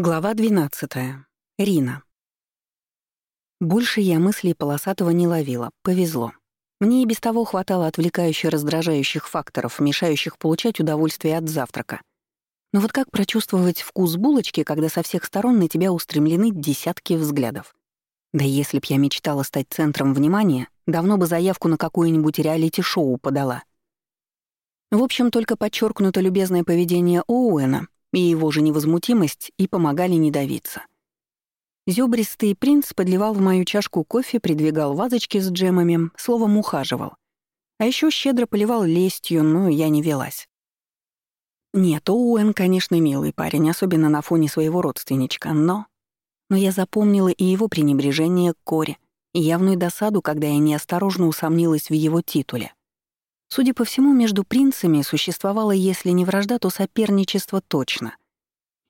Глава 12. Рина. Больше я мыслей полосатого не ловила, повезло. Мне и без того хватало отвлекающих раздражающих факторов, мешающих получать удовольствие от завтрака. Но вот как прочувствовать вкус булочки, когда со всех сторон на тебя устремлены десятки взглядов? Да если б я мечтала стать центром внимания, давно бы заявку на какое-нибудь реалити-шоу подала. В общем, только подчеркнуто любезное поведение Оуэна и его же невозмутимость и помогали не давиться. Зёбристый принц подливал в мою чашку кофе, придвигал вазочки с джемами, словом, ухаживал. А еще щедро поливал лестью, но я не велась. Нет, Оуэн, конечно, милый парень, особенно на фоне своего родственничка, но... Но я запомнила и его пренебрежение к Коре, и явную досаду, когда я неосторожно усомнилась в его титуле. Судя по всему, между принцами существовало, если не вражда, то соперничество точно.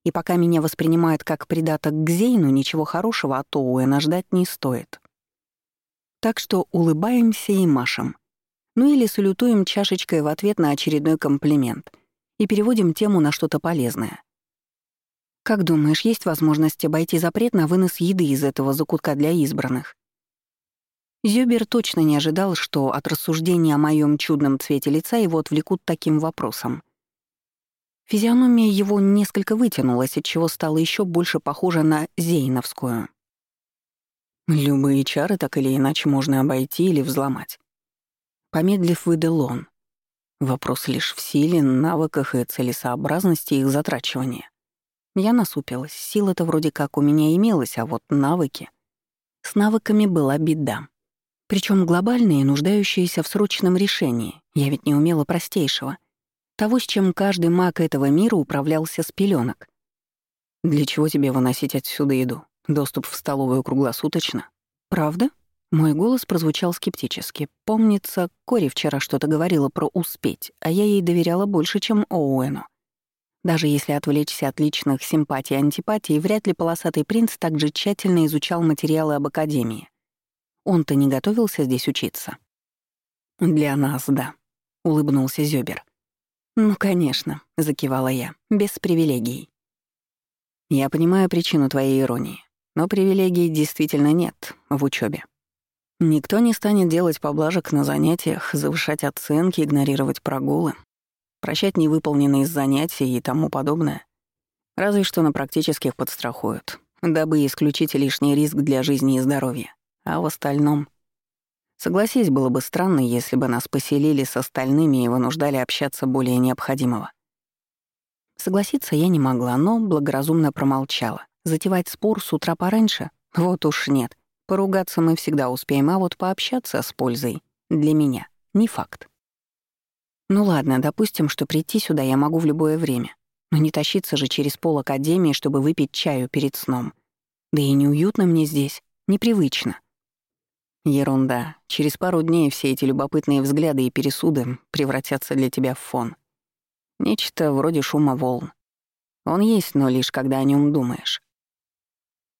И пока меня воспринимают как придаток к Зейну, ничего хорошего от Оуэна ждать не стоит. Так что улыбаемся и машем. Ну или салютуем чашечкой в ответ на очередной комплимент и переводим тему на что-то полезное. «Как думаешь, есть возможность обойти запрет на вынос еды из этого закутка для избранных?» Зюбер точно не ожидал, что от рассуждения о моем чудном цвете лица его отвлекут таким вопросом. Физиономия его несколько вытянулась, отчего стала еще больше похожа на зейновскую. Любые чары так или иначе можно обойти или взломать. Помедлив, выдал он. Вопрос лишь в силе, навыках и целесообразности их затрачивания. Я насупилась. Сила-то вроде как у меня имелась, а вот навыки... С навыками была беда. Причем глобальные, нуждающиеся в срочном решении. Я ведь не умела простейшего. Того, с чем каждый маг этого мира управлялся с пеленок. Для чего тебе выносить отсюда еду? Доступ в столовую круглосуточно? Правда? Мой голос прозвучал скептически. Помнится, Кори вчера что-то говорила про «успеть», а я ей доверяла больше, чем Оуэну. Даже если отвлечься от личных симпатий и антипатий, вряд ли полосатый принц так же тщательно изучал материалы об Академии. Он-то не готовился здесь учиться. «Для нас, да», — улыбнулся Зёбер. «Ну, конечно», — закивала я, — «без привилегий». «Я понимаю причину твоей иронии, но привилегий действительно нет в учебе. Никто не станет делать поблажек на занятиях, завышать оценки, игнорировать прогулы, прощать невыполненные занятия и тому подобное. Разве что на практических подстрахуют, дабы исключить лишний риск для жизни и здоровья. А в остальном... Согласись, было бы странно, если бы нас поселили с остальными и вынуждали общаться более необходимого. Согласиться я не могла, но благоразумно промолчала. Затевать спор с утра пораньше? Вот уж нет. Поругаться мы всегда успеем, а вот пообщаться с пользой для меня — не факт. Ну ладно, допустим, что прийти сюда я могу в любое время. Но не тащиться же через пол академии, чтобы выпить чаю перед сном. Да и неуютно мне здесь, непривычно. Ерунда. Через пару дней все эти любопытные взгляды и пересуды превратятся для тебя в фон. Нечто вроде шума волн. Он есть, но лишь когда о нем думаешь.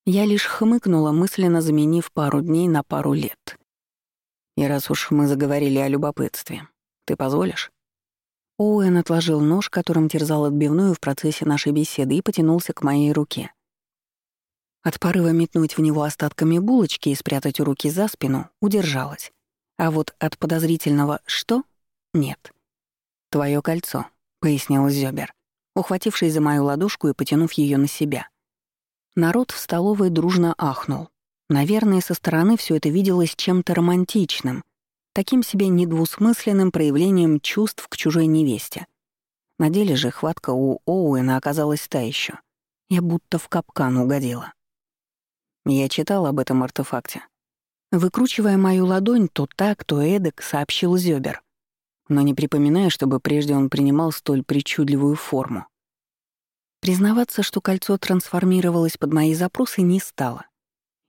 Я лишь хмыкнула, мысленно заменив пару дней на пару лет. И раз уж мы заговорили о любопытстве, ты позволишь? Оуэн отложил нож, которым терзал отбивную в процессе нашей беседы, и потянулся к моей руке. От порыва метнуть в него остатками булочки и спрятать руки за спину удержалась. А вот от подозрительного «что?» — нет. «Твое кольцо», — пояснил Зёбер, ухватившись за мою ладошку и потянув ее на себя. Народ в столовой дружно ахнул. Наверное, со стороны все это виделось чем-то романтичным, таким себе недвусмысленным проявлением чувств к чужой невесте. На деле же хватка у Оуэна оказалась та еще. Я будто в капкан угодила. Я читал об этом артефакте. Выкручивая мою ладонь то так, то эдак, сообщил Зёбер. Но не припоминаю, чтобы прежде он принимал столь причудливую форму. Признаваться, что кольцо трансформировалось под мои запросы, не стало.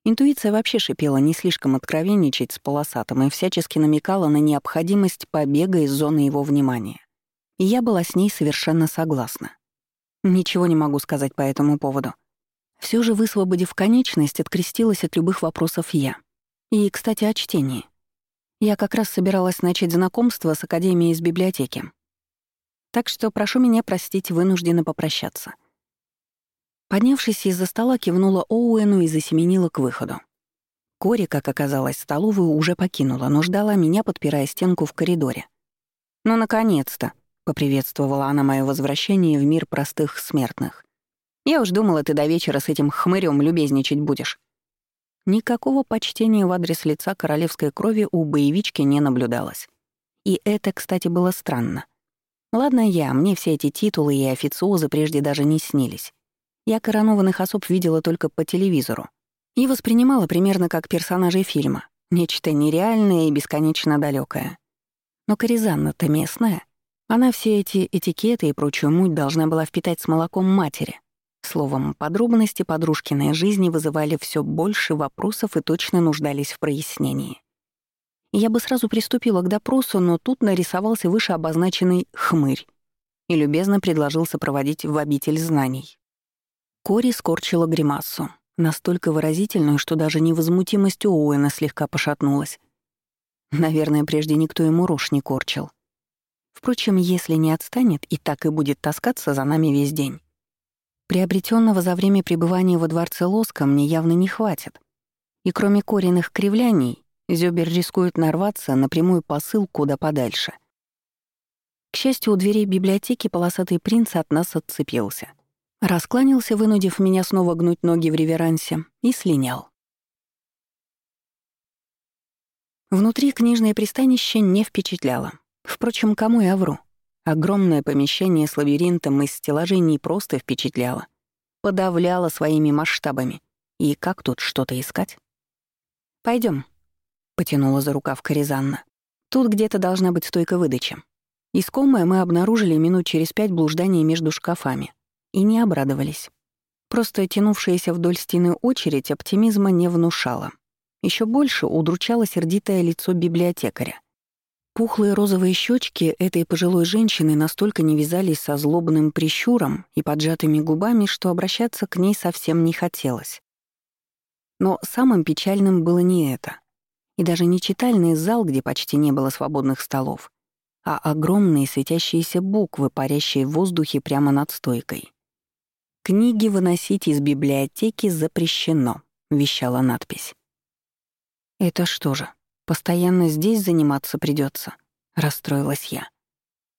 Интуиция вообще шипела не слишком откровенничать с полосатым и всячески намекала на необходимость побега из зоны его внимания. И я была с ней совершенно согласна. Ничего не могу сказать по этому поводу. Все же, высвободив конечность, открестилась от любых вопросов я. И, кстати, о чтении. Я как раз собиралась начать знакомство с Академией из библиотеки. Так что прошу меня простить, вынуждена попрощаться. Поднявшись из-за стола, кивнула Оуэну и засеменила к выходу. Кори, как оказалось, столовую уже покинула, но ждала меня, подпирая стенку в коридоре. «Ну, наконец-то!» — поприветствовала она мое возвращение в мир простых смертных. «Я уж думала, ты до вечера с этим хмырем любезничать будешь». Никакого почтения в адрес лица королевской крови у боевички не наблюдалось. И это, кстати, было странно. Ладно я, мне все эти титулы и официозы прежде даже не снились. Я коронованных особ видела только по телевизору и воспринимала примерно как персонажей фильма, нечто нереальное и бесконечно далекое. Но Коризанна-то местная. Она все эти этикеты и прочую муть должна была впитать с молоком матери. Словом, подробности подружкиной жизни вызывали все больше вопросов и точно нуждались в прояснении. Я бы сразу приступила к допросу, но тут нарисовался выше обозначенный «хмырь» и любезно предложил сопроводить в обитель знаний. Кори скорчила гримасу, настолько выразительную, что даже невозмутимость Оуэна слегка пошатнулась. Наверное, прежде никто ему рожь не корчил. Впрочем, если не отстанет и так и будет таскаться за нами весь день. Приобретенного за время пребывания во дворце лоска мне явно не хватит. И кроме коренных кривляний, Зёбер рискует нарваться на прямую посыл куда подальше. К счастью, у дверей библиотеки полосатый принц от нас отцепился. Раскланялся, вынудив меня снова гнуть ноги в реверансе, и слинял. Внутри книжное пристанище не впечатляло. Впрочем, кому я вру. Огромное помещение с лабиринтом из стеллажей не просто впечатляло, подавляло своими масштабами. И как тут что-то искать? Пойдем, потянула за рукав Коризанна. Тут где-то должна быть стойка выдачи. Искомое мы обнаружили минут через пять блуждания между шкафами. И не обрадовались. Просто тянувшаяся вдоль стены очередь оптимизма не внушала. Еще больше удручало сердитое лицо библиотекаря. Пухлые розовые щечки этой пожилой женщины настолько не вязались со злобным прищуром и поджатыми губами, что обращаться к ней совсем не хотелось. Но самым печальным было не это и даже не читальный зал, где почти не было свободных столов, а огромные светящиеся буквы, парящие в воздухе прямо над стойкой. «Книги выносить из библиотеки запрещено», — вещала надпись. «Это что же, постоянно здесь заниматься придется? расстроилась я.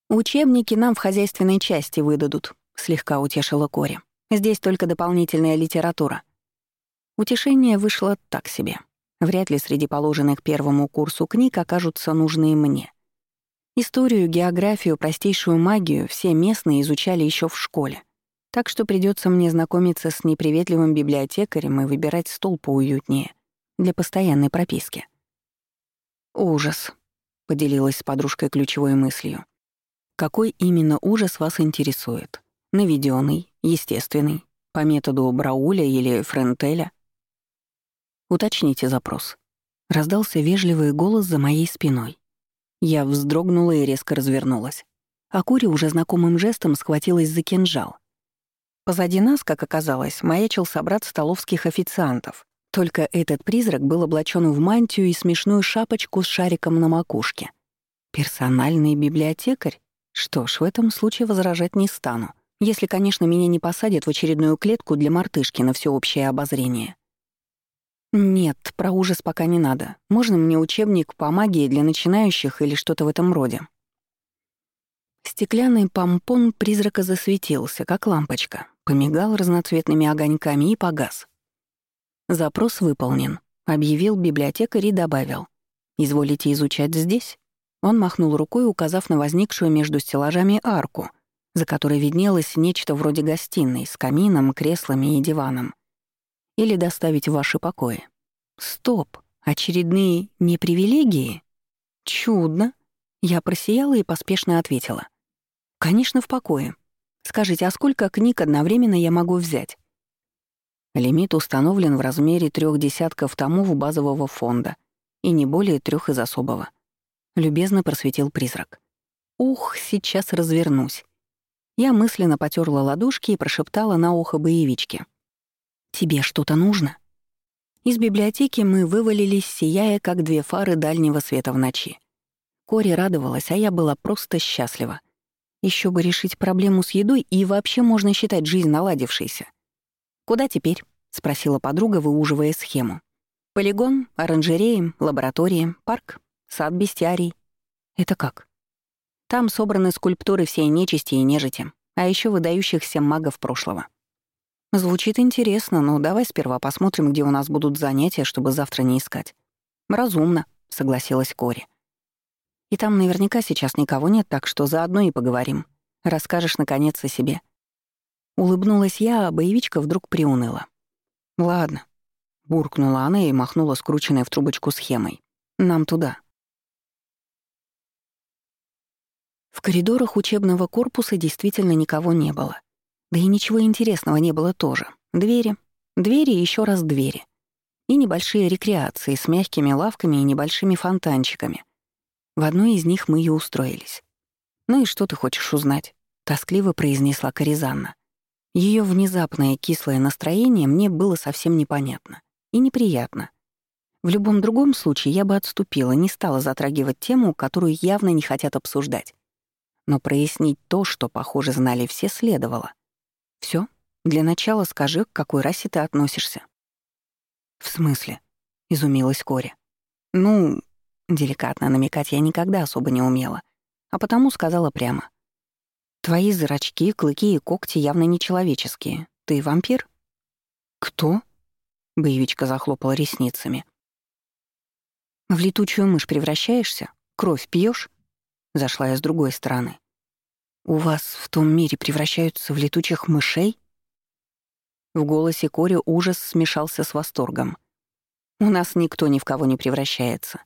«Учебники нам в хозяйственной части выдадут», — слегка утешила Кори. «Здесь только дополнительная литература». Утешение вышло так себе. Вряд ли среди положенных первому курсу книг окажутся нужные мне. Историю, географию, простейшую магию все местные изучали еще в школе. Так что придется мне знакомиться с неприветливым библиотекарем и выбирать стол поуютнее для постоянной прописки. «Ужас», — поделилась с подружкой ключевой мыслью. «Какой именно ужас вас интересует? Наведенный, естественный, по методу Брауля или Френтеля?» «Уточните запрос». Раздался вежливый голос за моей спиной. Я вздрогнула и резко развернулась. А Кури уже знакомым жестом схватилась за кинжал. Позади нас, как оказалось, маячил собрат столовских официантов. Только этот призрак был облачен в мантию и смешную шапочку с шариком на макушке. Персональный библиотекарь? Что ж, в этом случае возражать не стану. Если, конечно, меня не посадят в очередную клетку для мартышки на всеобщее обозрение. «Нет, про ужас пока не надо. Можно мне учебник по магии для начинающих или что-то в этом роде?» Стеклянный помпон призрака засветился, как лампочка, помигал разноцветными огоньками и погас. «Запрос выполнен», — объявил библиотекарь и добавил. «Изволите изучать здесь?» Он махнул рукой, указав на возникшую между стеллажами арку, за которой виднелось нечто вроде гостиной с камином, креслами и диваном или доставить в ваши покои. Стоп, очередные непривилегии? Чудно. Я просияла и поспешно ответила. Конечно, в покое. Скажите, а сколько книг одновременно я могу взять? Лимит установлен в размере трех десятков томов базового фонда и не более трех из особого. Любезно просветил призрак. Ух, сейчас развернусь. Я мысленно потерла ладошки и прошептала на ухо боевички. «Тебе что-то нужно?» Из библиотеки мы вывалились, сияя, как две фары дальнего света в ночи. Кори радовалась, а я была просто счастлива. Еще бы решить проблему с едой, и вообще можно считать жизнь наладившейся. «Куда теперь?» — спросила подруга, выуживая схему. «Полигон, оранжереи, лаборатории, парк, сад бестиарий». «Это как?» «Там собраны скульптуры всей нечисти и нежити, а еще выдающихся магов прошлого». «Звучит интересно, но давай сперва посмотрим, где у нас будут занятия, чтобы завтра не искать». «Разумно», — согласилась Кори. «И там наверняка сейчас никого нет, так что заодно и поговорим. Расскажешь, наконец, о себе». Улыбнулась я, а боевичка вдруг приуныла. «Ладно», — буркнула она и махнула скрученной в трубочку схемой. «Нам туда». В коридорах учебного корпуса действительно никого не было. Да и ничего интересного не было тоже. Двери, двери и еще раз двери. И небольшие рекреации с мягкими лавками и небольшими фонтанчиками. В одной из них мы и устроились. «Ну и что ты хочешь узнать?» — тоскливо произнесла Коризанна. Ее внезапное кислое настроение мне было совсем непонятно и неприятно. В любом другом случае я бы отступила, не стала затрагивать тему, которую явно не хотят обсуждать. Но прояснить то, что, похоже, знали все, следовало. Все? Для начала скажи, к какой расе ты относишься. В смысле? изумилась Кори. Ну, деликатно намекать я никогда особо не умела, а потому сказала прямо. Твои зрачки, клыки и когти явно нечеловеческие. Ты вампир? Кто? Боевичка захлопала ресницами. В летучую мышь превращаешься? Кровь пьешь? Зашла я с другой стороны. «У вас в том мире превращаются в летучих мышей?» В голосе Кори ужас смешался с восторгом. «У нас никто ни в кого не превращается.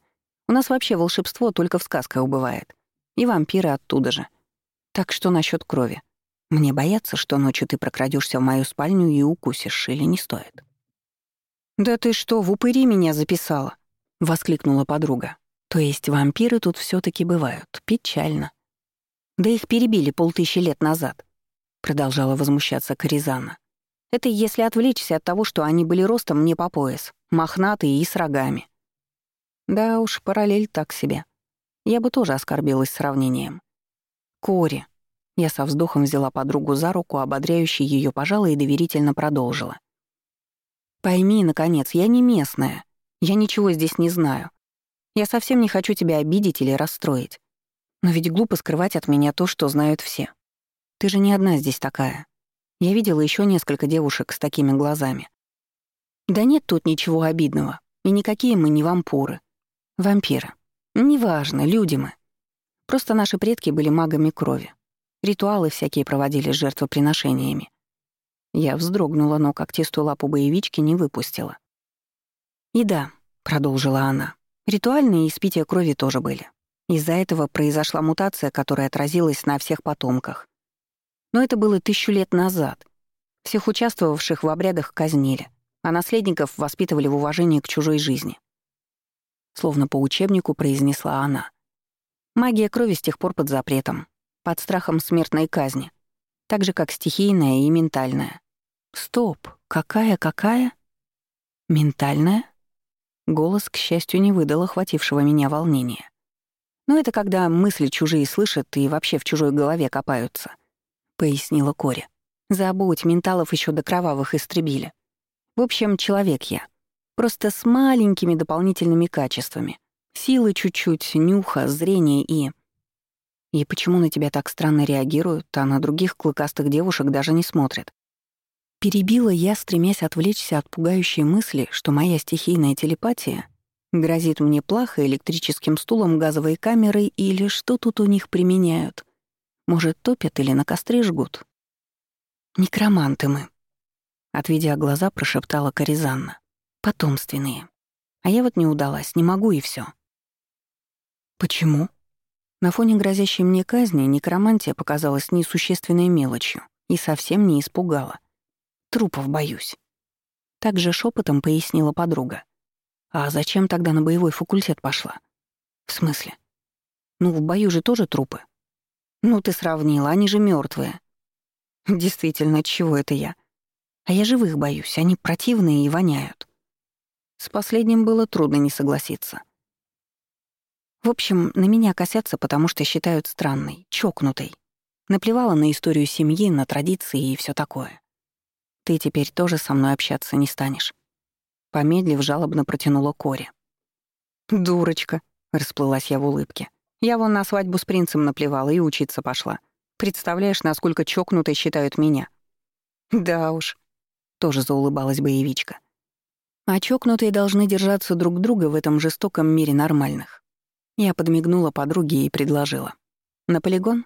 У нас вообще волшебство только в сказках бывает. И вампиры оттуда же. Так что насчет крови? Мне бояться, что ночью ты прокрадешься в мою спальню и укусишь, или не стоит?» «Да ты что, в упыри меня записала?» — воскликнула подруга. «То есть вампиры тут все таки бывают. Печально. Да их перебили полтысячи лет назад», — продолжала возмущаться Коризана. «Это если отвлечься от того, что они были ростом мне по пояс, мохнатые и с рогами». Да уж, параллель так себе. Я бы тоже оскорбилась сравнением. «Кори». Я со вздохом взяла подругу за руку, ободряющей ее пожала и доверительно продолжила. «Пойми, наконец, я не местная. Я ничего здесь не знаю. Я совсем не хочу тебя обидеть или расстроить. Но ведь глупо скрывать от меня то, что знают все. Ты же не одна здесь такая. Я видела еще несколько девушек с такими глазами. Да нет тут ничего обидного. И никакие мы не вампуры. Вампиры. Неважно, люди мы. Просто наши предки были магами крови. Ритуалы всякие проводили с жертвоприношениями. Я вздрогнула, но когтистую лапу боевички не выпустила. «И да», — продолжила она, — «ритуальные испития крови тоже были. Из-за этого произошла мутация, которая отразилась на всех потомках. Но это было тысячу лет назад. Всех участвовавших в обрядах казнили, а наследников воспитывали в уважении к чужой жизни. Словно по учебнику произнесла она. Магия крови с тех пор под запретом, под страхом смертной казни, так же как стихийная и ментальная. Стоп, какая-какая? Ментальная? Голос, к счастью, не выдал охватившего меня волнения. Но это когда мысли чужие слышат и вообще в чужой голове копаются», — пояснила Кори. «Забудь, менталов еще до кровавых истребили. В общем, человек я. Просто с маленькими дополнительными качествами. Силы чуть-чуть, нюха, зрение и... И почему на тебя так странно реагируют, а на других клыкастых девушек даже не смотрят? Перебила я, стремясь отвлечься от пугающей мысли, что моя стихийная телепатия Грозит мне плохо электрическим стулом газовой камерой или что тут у них применяют. Может, топят или на костре жгут? Некроманты мы. Отведя глаза, прошептала Коризанна. Потомственные. А я вот не удалась, не могу и все. Почему? На фоне грозящей мне казни некромантия показалась несущественной мелочью и совсем не испугала. Трупов боюсь. Также шепотом пояснила подруга. А зачем тогда на боевой факультет пошла? В смысле? Ну, в бою же тоже трупы. Ну, ты сравнила, они же мертвые. Действительно, чего это я? А я живых боюсь, они противные и воняют. С последним было трудно не согласиться. В общем, на меня косятся, потому что считают странной, чокнутой. Наплевала на историю семьи, на традиции и все такое. Ты теперь тоже со мной общаться не станешь. Помедлив, жалобно протянула Кори. «Дурочка», — расплылась я в улыбке. «Я вон на свадьбу с принцем наплевала и учиться пошла. Представляешь, насколько чокнутой считают меня?» «Да уж», — тоже заулыбалась боевичка. «А чокнутые должны держаться друг друга в этом жестоком мире нормальных». Я подмигнула подруге и предложила. «На полигон?